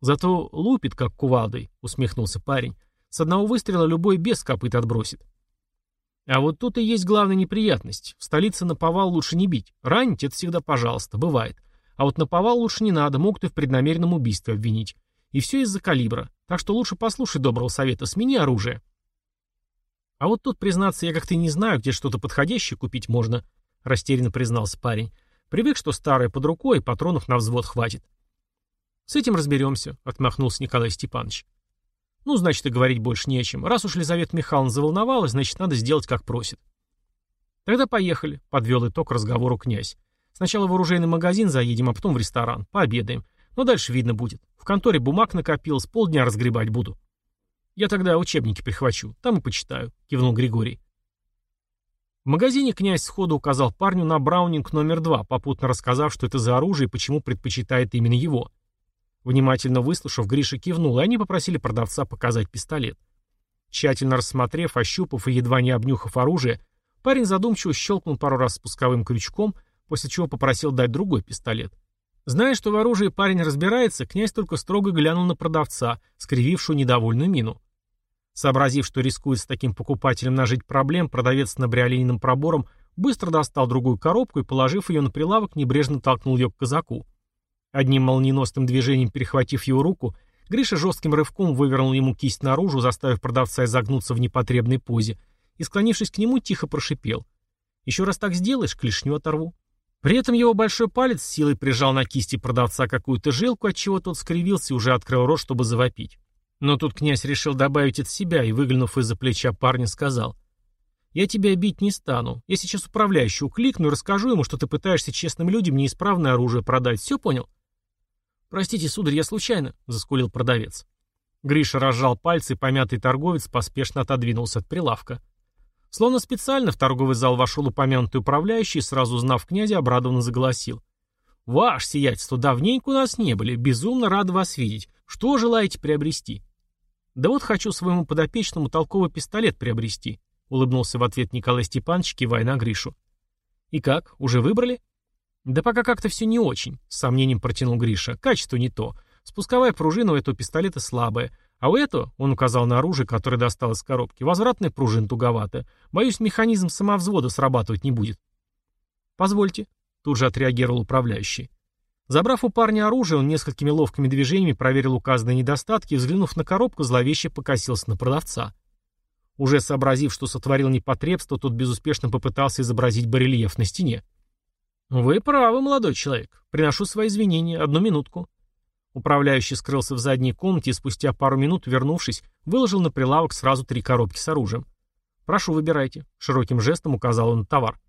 Зато лупит, как кувалдой, усмехнулся парень. С одного выстрела любой без копыт отбросит. А вот тут и есть главная неприятность. В столице на повал лучше не бить. Ранить это всегда пожалуйста, бывает. А вот на повал лучше не надо, могут и в преднамеренном убийстве обвинить. И все из-за калибра. Так что лучше послушай доброго совета, смени оружие. А вот тут, признаться, я как-то не знаю, где что-то подходящее купить можно, растерянно признался парень. Привык, что старое под рукой, и патронов на взвод хватит. С этим разберемся, отмахнулся Николай Степанович. Ну, значит, и говорить больше не о чем. Раз уж Лизавета Михайловна заволновалась, значит, надо сделать, как просит. Тогда поехали, подвел итог разговору князь. Сначала в оружейный магазин заедем, а потом в ресторан. Пообедаем. Но дальше видно будет. В конторе бумаг накопилось, полдня разгребать буду. Я тогда учебники прихвачу, там и почитаю, кивнул Григорий. В магазине князь сходу указал парню на браунинг номер два, попутно рассказав, что это за оружие и почему предпочитает именно его. Внимательно выслушав, Гриша кивнул, и они попросили продавца показать пистолет. Тщательно рассмотрев, ощупав и едва не обнюхав оружие, парень задумчиво щелкнул пару раз спусковым крючком, после чего попросил дать другой пистолет. Зная, что в оружии парень разбирается, князь только строго глянул на продавца, скривившую недовольную мину. Сообразив, что рискует с таким покупателем нажить проблем, продавец с набриолининым пробором быстро достал другую коробку и, положив ее на прилавок, небрежно толкнул ее к казаку. Одним молниеносным движением перехватив его руку, Гриша жестким рывком вывернул ему кисть наружу, заставив продавца изогнуться в непотребной позе, и, склонившись к нему, тихо прошипел. «Еще раз так сделаешь, клешню оторву». При этом его большой палец силой прижал на кисти продавца какую-то жилку, отчего тот скривился и уже открыл рот, чтобы завопить. Но тут князь решил добавить от себя и, выглянув из-за плеча парня, сказал. «Я тебя бить не стану. Я сейчас управляющего кликну и расскажу ему, что ты пытаешься честным людям неисправное оружие продать. Все понял?» «Простите, сударь, я случайно», — заскулил продавец. Гриша разжал пальцы, и помятый торговец поспешно отодвинулся от прилавка. Словно специально в торговый зал вошел упомянутый управляющий сразу узнав князя, обрадованно заголосил. «Ваше сиятельство, давненько у нас не были. Безумно рад вас видеть. Что желаете приобрести?» «Да вот хочу своему подопечному толковый пистолет приобрести», — улыбнулся в ответ Николай Степанович, кивая на Гришу. «И как, уже выбрали?» «Да пока как-то все не очень», — с сомнением протянул Гриша. «Качество не то. Спусковая пружина у этого пистолета слабая. А у этого, он указал на оружие, которое достал из коробки, возвратная пружина туговатая. Боюсь, механизм самовзвода срабатывать не будет. Позвольте, тут же отреагировал управляющий. Забрав у парня оружие, он несколькими ловкими движениями проверил указанные недостатки и, взглянув на коробку, зловеще покосился на продавца. Уже сообразив, что сотворил непотребство, тот безуспешно попытался изобразить барельеф на стене. «Вы правы, молодой человек. Приношу свои извинения. Одну минутку». Управляющий скрылся в задней комнате и спустя пару минут, вернувшись, выложил на прилавок сразу три коробки с оружием. «Прошу, выбирайте», — широким жестом указал он на товар.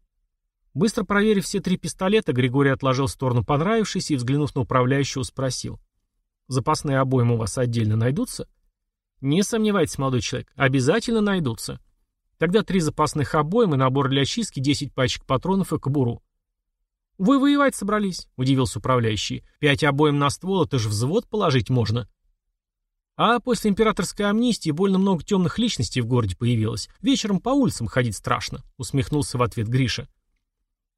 Быстро проверив все три пистолета, Григорий отложил в сторону понравившийся и, взглянув на управляющего, спросил. «Запасные обоймы у вас отдельно найдутся?» «Не сомневайтесь, молодой человек, обязательно найдутся. Тогда три запасных обоймы, набор для чистки, 10 пачек патронов и кобуру. «Вы воевать собрались?» — удивился управляющий. «Пять обоим на ствол, это же взвод положить можно». А после императорской амнистии больно много темных личностей в городе появилось. Вечером по улицам ходить страшно», — усмехнулся в ответ Гриша.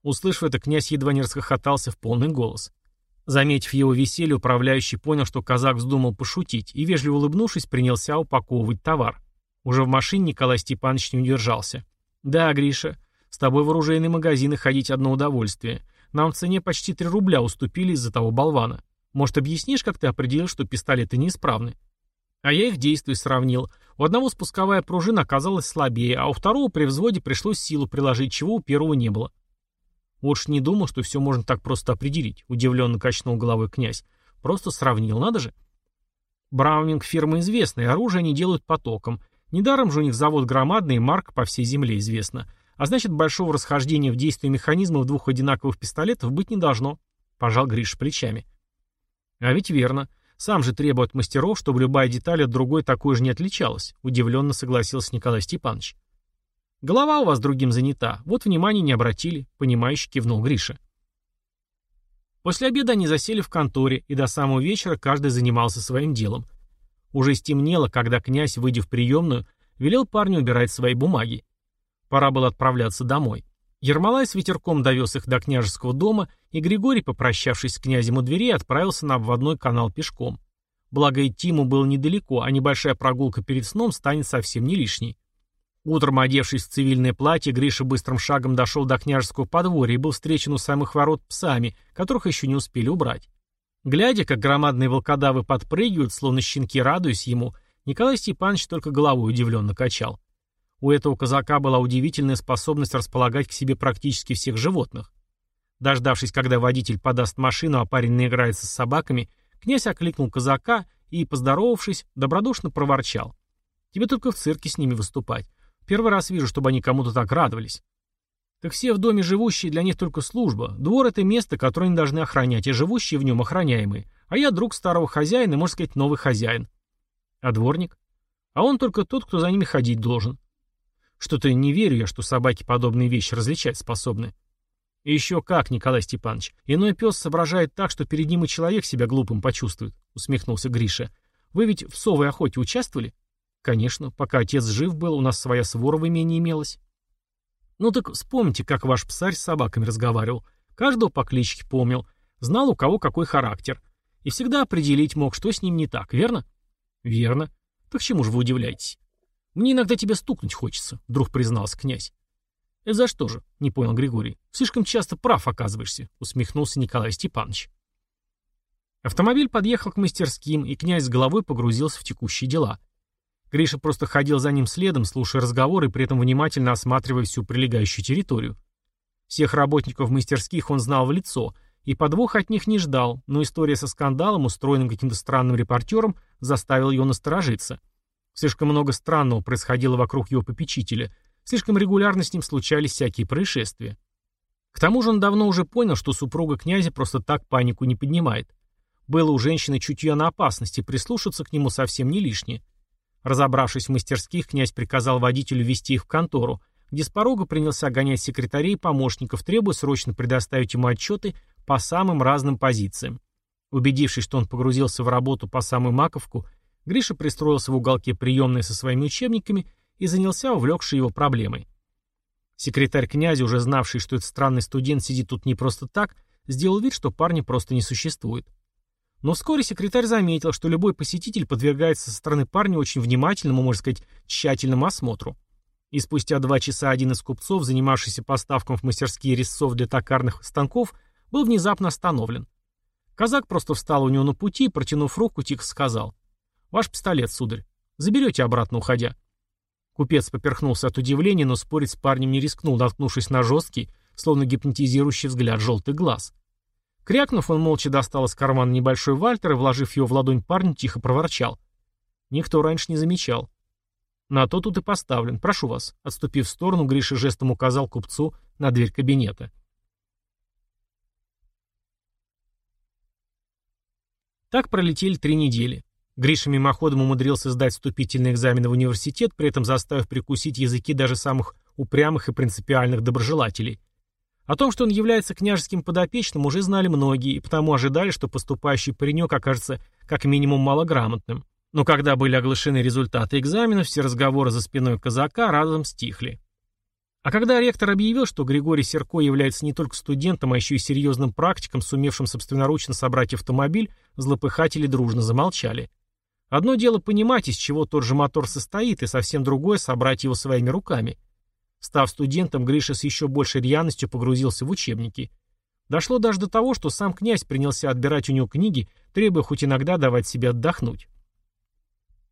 Услышав это, князь едва не расхохотался в полный голос. Заметив его веселье, управляющий понял, что казак вздумал пошутить, и, вежливо улыбнувшись, принялся упаковывать товар. Уже в машине Николай Степанович не удержался. «Да, Гриша, с тобой в оружейные магазины ходить одно удовольствие. Нам в цене почти 3 рубля уступили из-за того болвана. Может, объяснишь, как ты определил, что пистолеты неисправны? А я их действий сравнил. У одного спусковая пружина оказалась слабее, а у второго при взводе пришлось силу приложить, чего у первого не было. Вот ж не думал, что все можно так просто определить, удивленно качнул головой князь. Просто сравнил, надо же. Браунинг фирма известная, оружие они делают потоком. Недаром же у них завод громадный и марка по всей земле известна. А значит, большого расхождения в действии механизмов двух одинаковых пистолетов быть не должно. Пожал Гриш плечами. А ведь верно. Сам же требует мастеров, чтобы любая деталь от другой такой же не отличалась. Удивленно согласился Николай Степанович. Голова у вас другим занята, вот внимания не обратили, понимающе кивнул Гриша. После обеда они засели в конторе, и до самого вечера каждый занимался своим делом. Уже стемнело, когда князь, выйдя в приемную, велел парню убирать свои бумаги. Пора было отправляться домой. Ермолай с ветерком довез их до княжеского дома, и Григорий, попрощавшись с князем у двери, отправился на обводной канал пешком. Благо идти ему было недалеко, а небольшая прогулка перед сном станет совсем не лишней. Утром, одевшись в цивильное платье, Гриша быстрым шагом дошел до княжеского подворья и был встречен у самых ворот псами, которых еще не успели убрать. Глядя, как громадные волкодавы подпрыгивают, словно щенки радуясь ему, Николай Степанович только головой удивленно качал. У этого казака была удивительная способность располагать к себе практически всех животных. Дождавшись, когда водитель подаст машину, а парень наиграется с собаками, князь окликнул казака и, поздоровавшись, добродушно проворчал. «Тебе только в цирке с ними выступать. Первый раз вижу, чтобы они кому-то так радовались. Так все в доме живущие для них только служба. Двор — это место, которое они должны охранять, и живущие в нем охраняемые. А я друг старого хозяина можно сказать, новый хозяин. А дворник? А он только тот, кто за ними ходить должен. Что-то не верю я, что собаки подобные вещи различать способны. И еще как, Николай Степанович. Иной пес соображает так, что перед ним и человек себя глупым почувствует, усмехнулся Гриша. Вы ведь в совой охоте участвовали? Конечно, пока отец жив был, у нас своя свора в имении имелась. Ну так вспомните, как ваш псарь с собаками разговаривал. Каждого по кличке помнил, знал, у кого какой характер. И всегда определить мог, что с ним не так, верно? Верно. Так чему же вы удивляетесь? Мне иногда тебя стукнуть хочется, вдруг признался князь. Это за что же? Не понял Григорий. Слишком часто прав оказываешься, усмехнулся Николай Степанович. Автомобиль подъехал к мастерским, и князь с головой погрузился в текущие дела – Гриша просто ходил за ним следом, слушая разговоры при этом внимательно осматривая всю прилегающую территорию. Всех работников мастерских он знал в лицо, и подвох от них не ждал, но история со скандалом, устроенным каким-то странным репортером, заставила его насторожиться. Слишком много странного происходило вокруг его попечителя, слишком регулярно с ним случались всякие происшествия. К тому же он давно уже понял, что супруга князя просто так панику не поднимает. Было у женщины чутье на опасности, прислушаться к нему совсем не лишнее. Разобравшись в мастерских, князь приказал водителю вести их в контору, где с порога принялся гонять секретарей и помощников, требуя срочно предоставить ему отчеты по самым разным позициям. Убедившись, что он погрузился в работу по самую маковку, Гриша пристроился в уголке приемной со своими учебниками и занялся увлекшей его проблемой. Секретарь князя, уже знавший, что этот странный студент сидит тут не просто так, сделал вид, что парня просто не существует. Но вскоре секретарь заметил, что любой посетитель подвергается со стороны парня очень внимательному, можно сказать, тщательному осмотру. И спустя два часа один из купцов, занимавшийся поставком в мастерские резцов для токарных станков, был внезапно остановлен. Казак просто встал у него на пути и, протянув руку, тихо сказал. «Ваш пистолет, сударь. Заберете обратно, уходя». Купец поперхнулся от удивления, но спорить с парнем не рискнул, наткнувшись на жесткий, словно гипнотизирующий взгляд желтый глаз. Крякнув, он молча достал из кармана небольшой вальтер и, вложив его в ладонь парню, тихо проворчал. Никто раньше не замечал. На то тут и поставлен. Прошу вас. Отступив в сторону, Гриша жестом указал купцу на дверь кабинета. Так пролетели три недели. Гриша мимоходом умудрился сдать вступительный экзамен в университет, при этом заставив прикусить языки даже самых упрямых и принципиальных доброжелателей – о том, что он является княжеским подопечным, уже знали многие, и потому ожидали, что поступающий паренек окажется как минимум малограмотным. Но когда были оглашены результаты экзаменов, все разговоры за спиной казака разом стихли. А когда ректор объявил, что Григорий Серко является не только студентом, а еще и серьезным практиком, сумевшим собственноручно собрать автомобиль, злопыхатели дружно замолчали. Одно дело понимать, из чего тот же мотор состоит, и совсем другое — собрать его своими руками — Став студентом, Гриша с еще большей рьяностью погрузился в учебники. Дошло даже до того, что сам князь принялся отбирать у него книги, требуя хоть иногда давать себе отдохнуть.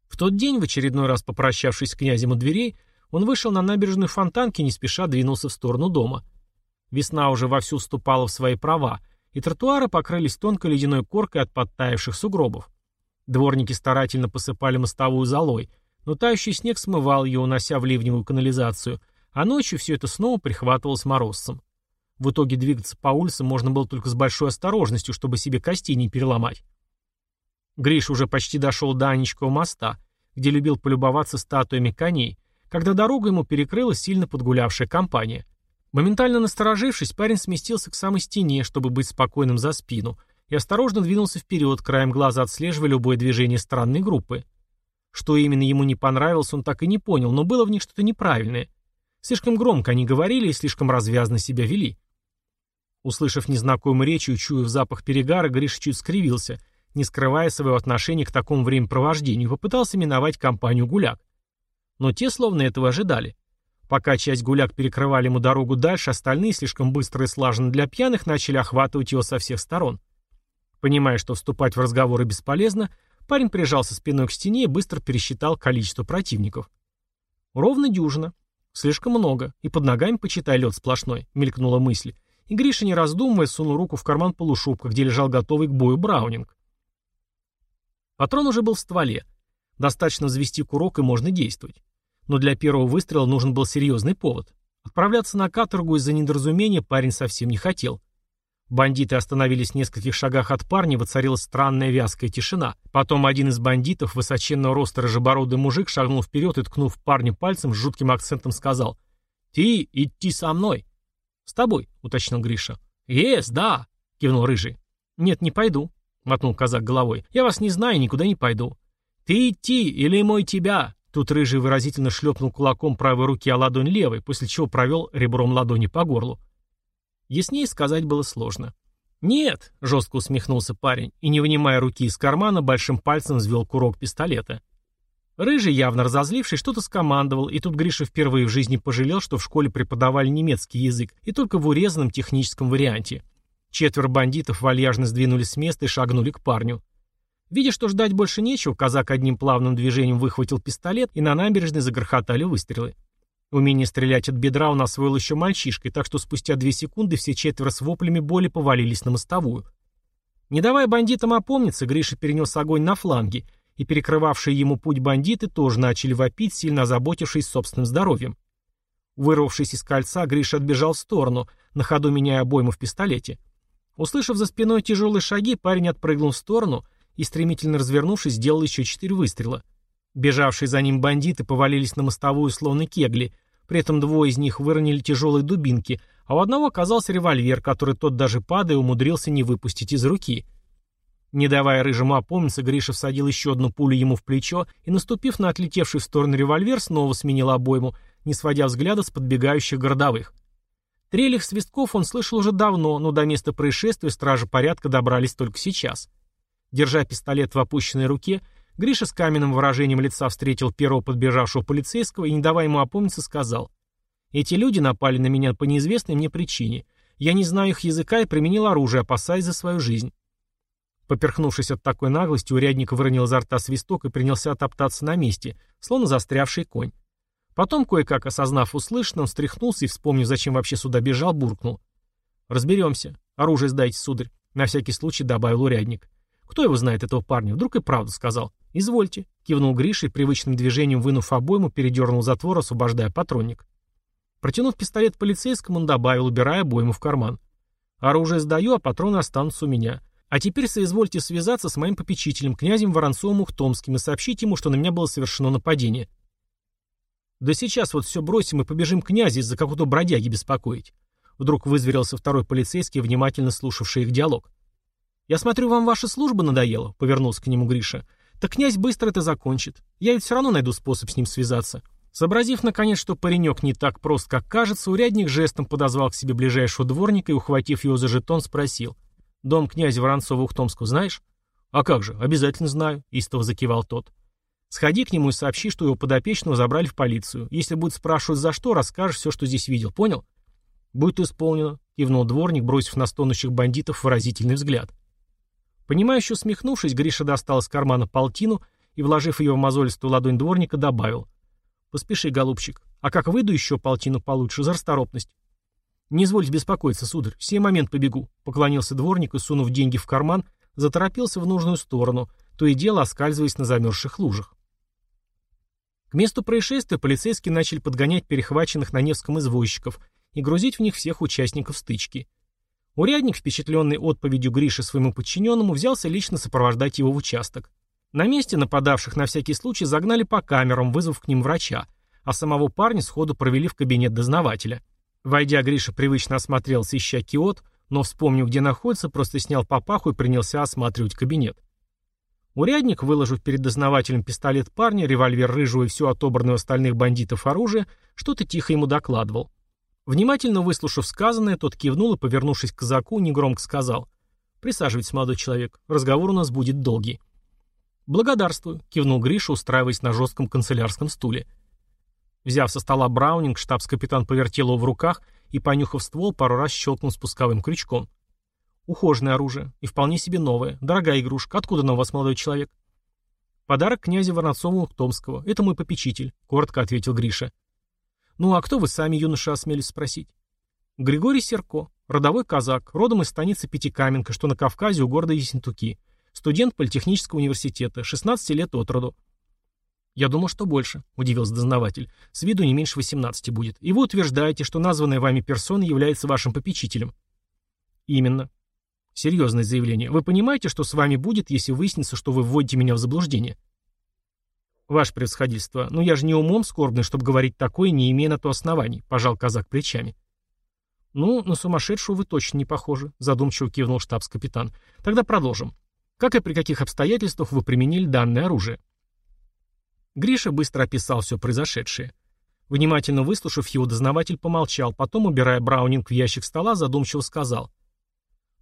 В тот день, в очередной раз попрощавшись с князем у дверей, он вышел на набережную Фонтанки и не спеша двинулся в сторону дома. Весна уже вовсю вступала в свои права, и тротуары покрылись тонкой ледяной коркой от подтаявших сугробов. Дворники старательно посыпали мостовую золой, но тающий снег смывал ее, унося в ливневую канализацию, а ночью все это снова прихватывалось морозцем. В итоге двигаться по улицам можно было только с большой осторожностью, чтобы себе кости не переломать. Гриш уже почти дошел до Анечкового моста, где любил полюбоваться статуями коней, когда дорогу ему перекрыла сильно подгулявшая компания. Моментально насторожившись, парень сместился к самой стене, чтобы быть спокойным за спину, и осторожно двинулся вперед, краем глаза отслеживая любое движение странной группы. Что именно ему не понравилось, он так и не понял, но было в них что-то неправильное. Слишком громко они говорили и слишком развязно себя вели. Услышав незнакомую речь и учуяв запах перегара, Гриша чуть скривился, не скрывая своего отношения к такому времяпровождению, попытался миновать компанию гуляк. Но те словно этого ожидали. Пока часть гуляк перекрывали ему дорогу дальше, остальные, слишком быстро и слаженно для пьяных, начали охватывать его со всех сторон. Понимая, что вступать в разговоры бесполезно, парень прижался спиной к стене и быстро пересчитал количество противников. Ровно дюжина. Слишком много. И под ногами, почитай, лед сплошной, мелькнула мысль. И Гриша, не раздумывая, сунул руку в карман полушубка, где лежал готовый к бою Браунинг. Патрон уже был в стволе. Достаточно взвести курок и можно действовать. Но для первого выстрела нужен был серьезный повод. Отправляться на каторгу из-за недоразумения парень совсем не хотел. Бандиты остановились в нескольких шагах от парня, воцарилась странная вязкая тишина. Потом один из бандитов, высоченного роста рыжебородый мужик, шагнул вперед и, ткнув парня пальцем, с жутким акцентом сказал «Ты идти со мной». «С тобой», — уточнил Гриша. «Ес, да», — кивнул Рыжий. «Нет, не пойду», — мотнул казак головой. «Я вас не знаю, никуда не пойду». «Ты идти или мой тебя?» Тут Рыжий выразительно шлепнул кулаком правой руки о ладонь левой, после чего провел ребром ладони по горлу. Яснее сказать было сложно. «Нет», — жестко усмехнулся парень, и, не вынимая руки из кармана, большим пальцем взвел курок пистолета. Рыжий, явно разозлившись, что-то скомандовал, и тут Гриша впервые в жизни пожалел, что в школе преподавали немецкий язык, и только в урезанном техническом варианте. Четверо бандитов вальяжно сдвинулись с места и шагнули к парню. Видя, что ждать больше нечего, казак одним плавным движением выхватил пистолет, и на набережной загрохотали выстрелы. Умение стрелять от бедра он освоил еще мальчишкой, так что спустя две секунды все четверо с воплями боли повалились на мостовую. Не давая бандитам опомниться, Гриша перенес огонь на фланги, и перекрывавшие ему путь бандиты тоже начали вопить, сильно озаботившись собственным здоровьем. Вырвавшись из кольца, Гриша отбежал в сторону, на ходу меняя обойму в пистолете. Услышав за спиной тяжелые шаги, парень отпрыгнул в сторону — и, стремительно развернувшись, сделал еще четыре выстрела. Бежавшие за ним бандиты повалились на мостовую словно кегли, при этом двое из них выронили тяжелые дубинки, а у одного оказался револьвер, который тот даже падая умудрился не выпустить из руки. Не давая рыжему опомниться, Гриша всадил еще одну пулю ему в плечо и, наступив на отлетевший в сторону револьвер, снова сменил обойму, не сводя взгляда с подбегающих городовых. Трель их свистков он слышал уже давно, но до места происшествия стражи порядка добрались только сейчас. — Держа пистолет в опущенной руке, Гриша с каменным выражением лица встретил первого подбежавшего полицейского и, не давая ему опомниться, сказал «Эти люди напали на меня по неизвестной мне причине. Я не знаю их языка и применил оружие, опасаясь за свою жизнь». Поперхнувшись от такой наглости, урядник выронил изо рта свисток и принялся топтаться на месте, словно застрявший конь. Потом, кое-как осознав услышанное, он встряхнулся и, вспомнив, зачем вообще сюда бежал, буркнул. «Разберемся. Оружие сдайте, сударь», — на всякий случай добавил урядник. Кто его знает, этого парня? Вдруг и правду сказал. «Извольте», — кивнул Гриша и привычным движением, вынув обойму, передернул затвор, освобождая патронник. Протянув пистолет полицейскому, он добавил, убирая обойму в карман. «Оружие сдаю, а патроны останутся у меня. А теперь соизвольте связаться с моим попечителем, князем Воронцовым-Ухтомским, и сообщить ему, что на меня было совершено нападение». «Да сейчас вот все бросим и побежим князя из-за какого-то бродяги беспокоить». Вдруг вызверился второй полицейский, внимательно слушавший их диалог. «Я смотрю, вам ваша служба надоела», — повернулся к нему Гриша. «Так князь быстро это закончит. Я ведь все равно найду способ с ним связаться». Сообразив, наконец, что паренек не так прост, как кажется, урядник жестом подозвал к себе ближайшего дворника и, ухватив его за жетон, спросил. «Дом князя Воронцова-Ухтомского знаешь?» «А как же, обязательно знаю», — истово закивал тот. «Сходи к нему и сообщи, что его подопечного забрали в полицию. Если будет спрашивать за что, расскажешь все, что здесь видел, понял?» «Будет исполнено», — кивнул дворник, бросив на стонущих бандитов выразительный взгляд. Понимающе усмехнувшись, Гриша достал из кармана полтину и, вложив ее в мозолистую ладонь дворника, добавил. «Поспеши, голубчик. А как выйду еще полтину получше за расторопность?» «Не извольте беспокоиться, сударь. В сей момент побегу», — поклонился дворник и, сунув деньги в карман, заторопился в нужную сторону, то и дело оскальзываясь на замерзших лужах. К месту происшествия полицейские начали подгонять перехваченных на Невском извозчиков и грузить в них всех участников стычки — Урядник, впечатленный отповедью Гриши своему подчиненному, взялся лично сопровождать его в участок. На месте нападавших на всякий случай загнали по камерам, вызвав к ним врача, а самого парня сходу провели в кабинет дознавателя. Войдя, Гриша привычно осмотрелся, ища киот, но, вспомнив, где находится, просто снял папаху и принялся осматривать кабинет. Урядник, выложив перед дознавателем пистолет парня, револьвер рыжего и все отобранное у остальных бандитов оружие, что-то тихо ему докладывал. Внимательно выслушав сказанное, тот кивнул и, повернувшись к казаку, негромко сказал. «Присаживайтесь, молодой человек. Разговор у нас будет долгий». «Благодарствую», — кивнул Гриша, устраиваясь на жестком канцелярском стуле. Взяв со стола браунинг, штабс-капитан повертел его в руках и, понюхав ствол, пару раз щелкнул спусковым крючком. Ухоженное оружие. И вполне себе новое. Дорогая игрушка. Откуда она у вас, молодой человек? Подарок князя Воронцову Томского. Это мой попечитель, коротко ответил Гриша. Ну а кто вы сами, юноша, осмелись спросить? Григорий Серко, родовой казак, родом из станицы Пятикаменка, что на Кавказе у города Ессентуки. Студент политехнического университета, 16 лет от роду. «Я думал, что больше», — удивился дознаватель. «С виду не меньше 18 будет. И вы утверждаете, что названная вами персона является вашим попечителем». «Именно. Серьезное заявление. Вы понимаете, что с вами будет, если выяснится, что вы вводите меня в заблуждение?» «Ваше превосходительство, ну я же не умом скорбный, чтобы говорить такое, не имея на то оснований», — пожал казак плечами. «Ну, на сумасшедшего вы точно не похожи», — задумчиво кивнул штабс-капитан. «Тогда продолжим. Как и при каких обстоятельствах вы применили данное оружие?» Гриша быстро описал все произошедшее. Внимательно выслушав его, дознаватель помолчал, потом, убирая Браунинг в ящик стола, задумчиво сказал.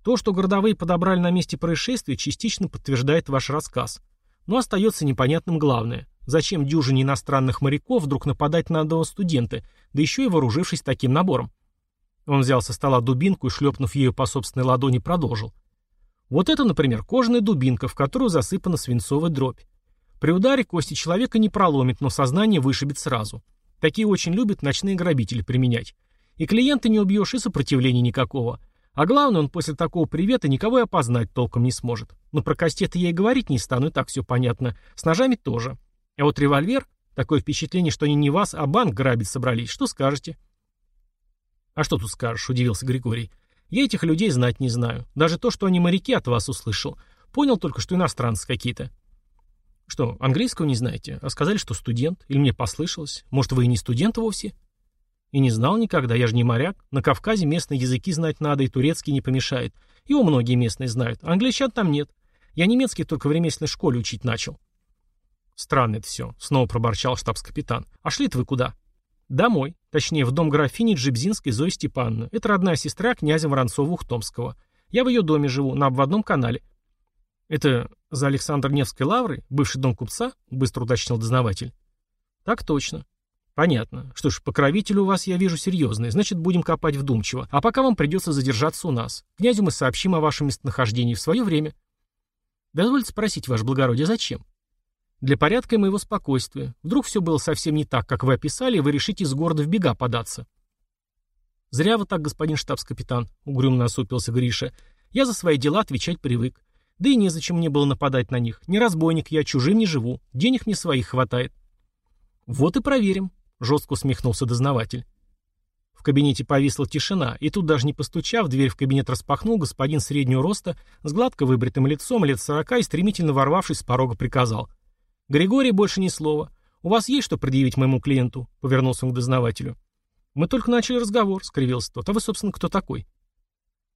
«То, что городовые подобрали на месте происшествия, частично подтверждает ваш рассказ. Но остается непонятным главное. Зачем дюжине иностранных моряков вдруг нападать на одного студента, да еще и вооружившись таким набором?» Он взял со стола дубинку и, шлепнув ею по собственной ладони, продолжил. «Вот это, например, кожаная дубинка, в которую засыпана свинцовая дробь. При ударе кости человека не проломит, но сознание вышибет сразу. Такие очень любят ночные грабители применять. И клиента не убьешь, и сопротивления никакого. А главное, он после такого привета никого и опознать толком не сможет. Но про кастеты я и говорить не стану, и так все понятно. С ножами тоже. А вот револьвер, такое впечатление, что они не вас, а банк грабить собрались. Что скажете? А что тут скажешь, удивился Григорий. Я этих людей знать не знаю. Даже то, что они моряки, от вас услышал. Понял только, что иностранцы какие-то. Что, английского не знаете? А сказали, что студент? Или мне послышалось? Может, вы и не студент вовсе? И не знал никогда, я же не моряк. На Кавказе местные языки знать надо, и турецкий не помешает. Его многие местные знают, англичан там нет. Я немецкий только в ремесленной школе учить начал. Странно это все, снова проборчал штабс-капитан. А шли-то вы куда? Домой. Точнее, в дом графини Джибзинской Зои Степановны. Это родная сестра князя Воронцова-Ухтомского. Я в ее доме живу, на обводном канале. «Это за Александр Невской лаврой, бывший дом купца?» — быстро уточнил дознаватель. «Так точно». «Понятно. Что ж, покровитель у вас, я вижу, серьезный. Значит, будем копать вдумчиво. А пока вам придется задержаться у нас. Князю мы сообщим о вашем местонахождении в свое время». «Дозвольте спросить, ваше благородие, зачем?» «Для порядка и моего спокойствия. Вдруг все было совсем не так, как вы описали, и вы решите из города в бега податься». «Зря вы так, господин штабс-капитан», — угрюмо насупился Гриша. «Я за свои дела отвечать привык. Да и незачем мне было нападать на них. Не разбойник я, чужим не живу. Денег мне своих хватает. Вот и проверим, жестко усмехнулся дознаватель. В кабинете повисла тишина, и тут даже не постучав, дверь в кабинет распахнул господин среднего роста с гладко выбритым лицом лет сорока и стремительно ворвавшись с порога приказал. «Григорий, больше ни слова. У вас есть что предъявить моему клиенту?» — повернулся он к дознавателю. «Мы только начали разговор», — скривился тот. «А вы, собственно, кто такой?»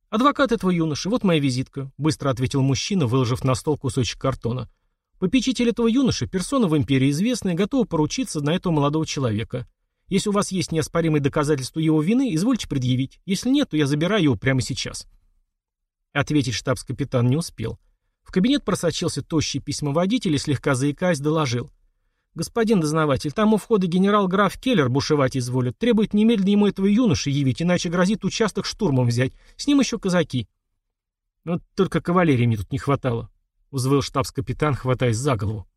«Адвокат этого юноши, вот моя визитка», — быстро ответил мужчина, выложив на стол кусочек картона. «Попечитель этого юноши, персона в империи известная, готова поручиться на этого молодого человека. Если у вас есть неоспоримые доказательства его вины, извольте предъявить. Если нет, то я забираю его прямо сейчас». Ответить штабс-капитан не успел. В кабинет просочился тощий письмоводитель и, слегка заикаясь, доложил. «Господин дознаватель, там у входа генерал-граф Келлер бушевать изволит. Требует немедленно ему этого юноши явить, иначе грозит участок штурмом взять. С ним еще казаки». «Вот только кавалерии мне тут не хватало», — взвыл штабс-капитан, хватаясь за голову.